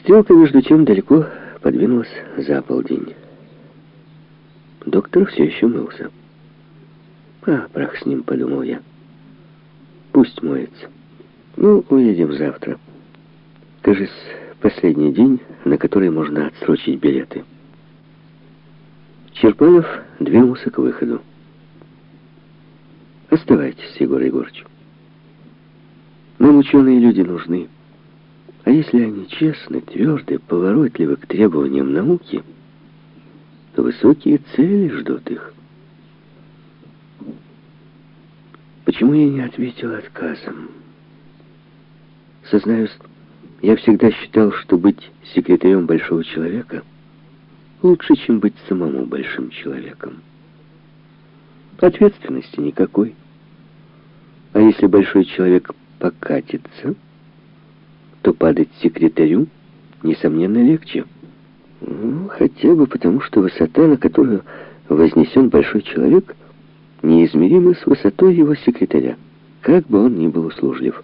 Стрелка, между тем, далеко подвинулась за полдень. Доктор все еще мылся. «А, прах с ним», — подумал я. «Пусть моется. Ну, уедем завтра. Кажется, последний день, на который можно отсрочить билеты». Черпанов двинулся к выходу. «Оставайтесь, Егор Егорович. Нам ученые люди нужны. А если они честны, тверды, поворотливы к требованиям науки, то высокие цели ждут их». Почему я не ответил отказом? Сознаюсь, я всегда считал, что быть секретарем большого человека лучше, чем быть самому большим человеком. Ответственности никакой. А если большой человек покатится, то падать секретарю, несомненно, легче. Ну, хотя бы потому, что высота, на которую вознесен большой человек, неизмеримы с высотой его секретаря, как бы он ни был услужлив.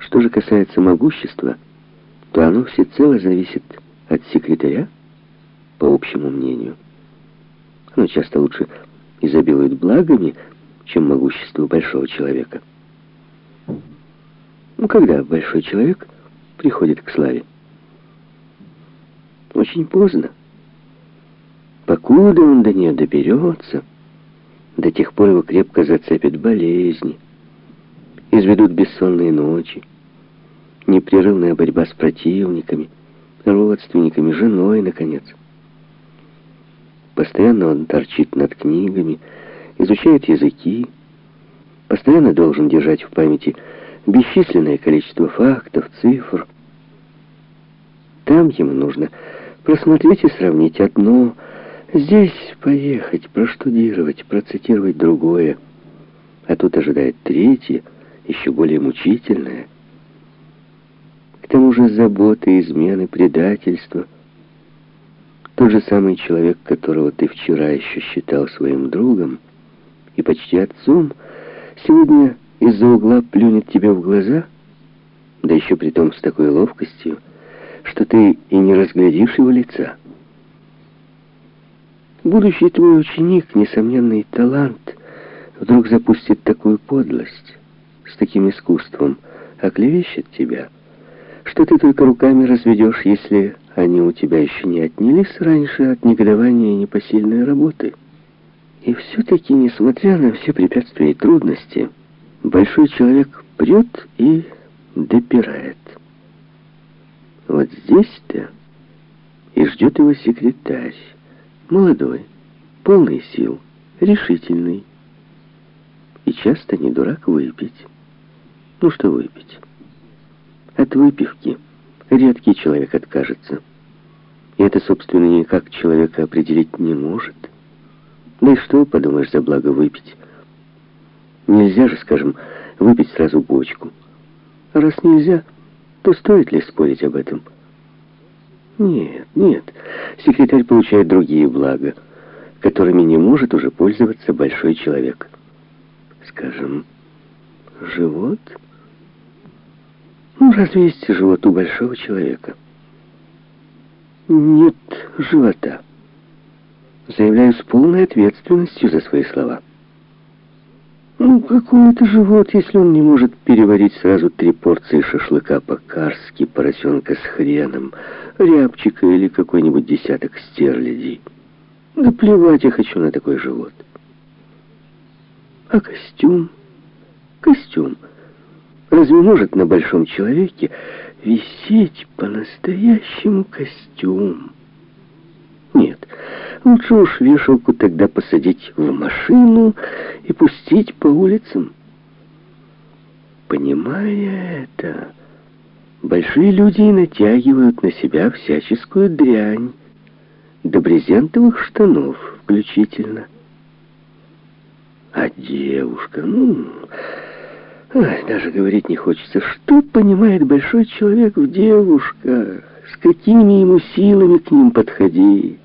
Что же касается могущества, то оно всецело зависит от секретаря, по общему мнению. Оно часто лучше изобилует благами, чем могущество большого человека. Ну, когда большой человек приходит к славе? Очень поздно. Покуда он до нее доберется... До тех пор его крепко зацепят болезни, изведут бессонные ночи, непрерывная борьба с противниками, родственниками, женой, наконец. Постоянно он торчит над книгами, изучает языки, постоянно должен держать в памяти бесчисленное количество фактов, цифр. Там ему нужно просмотреть и сравнить одно – Здесь поехать, проштудировать, процитировать другое. А тут ожидает третье, еще более мучительное. К тому же заботы, измены, предательство. Тот же самый человек, которого ты вчера еще считал своим другом и почти отцом, сегодня из-за угла плюнет тебе в глаза, да еще при том с такой ловкостью, что ты и не разглядишь его лица. Будущий твой ученик, несомненный талант, вдруг запустит такую подлость, с таким искусством, оклевещет тебя, что ты только руками разведешь, если они у тебя еще не отнялись раньше от негодования и непосильной работы. И все-таки, несмотря на все препятствия и трудности, большой человек прет и допирает. Вот здесь-то и ждет его секретарь. Молодой, полный сил, решительный. И часто не дурак выпить. Ну что выпить? От выпивки редкий человек откажется. И это, собственно, никак человека определить не может. Да и что, подумаешь, за благо выпить? Нельзя же, скажем, выпить сразу бочку. А раз нельзя, то стоит ли спорить об этом? Нет, нет. Секретарь получает другие блага, которыми не может уже пользоваться большой человек. Скажем, живот? Ну, разве есть живот у большого человека? Нет живота. Заявляю с полной ответственностью за свои слова. Ну, какой это живот, если он не может переварить сразу три порции шашлыка по-карски, поросенка с хреном, рябчика или какой-нибудь десяток стерлядей. Да плевать я хочу на такой живот. А костюм? Костюм. Разве может на большом человеке висеть по-настоящему костюм? Нет, лучше уж вешалку тогда посадить в машину и пустить по улицам. Понимая это, большие люди натягивают на себя всяческую дрянь, до брезентовых штанов включительно. А девушка, ну, даже говорить не хочется, что понимает большой человек в девушках, с какими ему силами к ним подходить.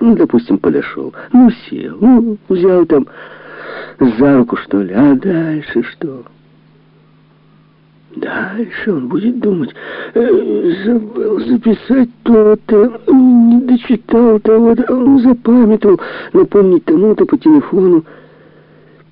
Ну, допустим, подошел, ну, сел, ну, взял там за руку, что ли, а дальше что? Дальше он будет думать, э, забыл записать то-то, не дочитал того-то, запамятовал, напомнить тому-то по телефону.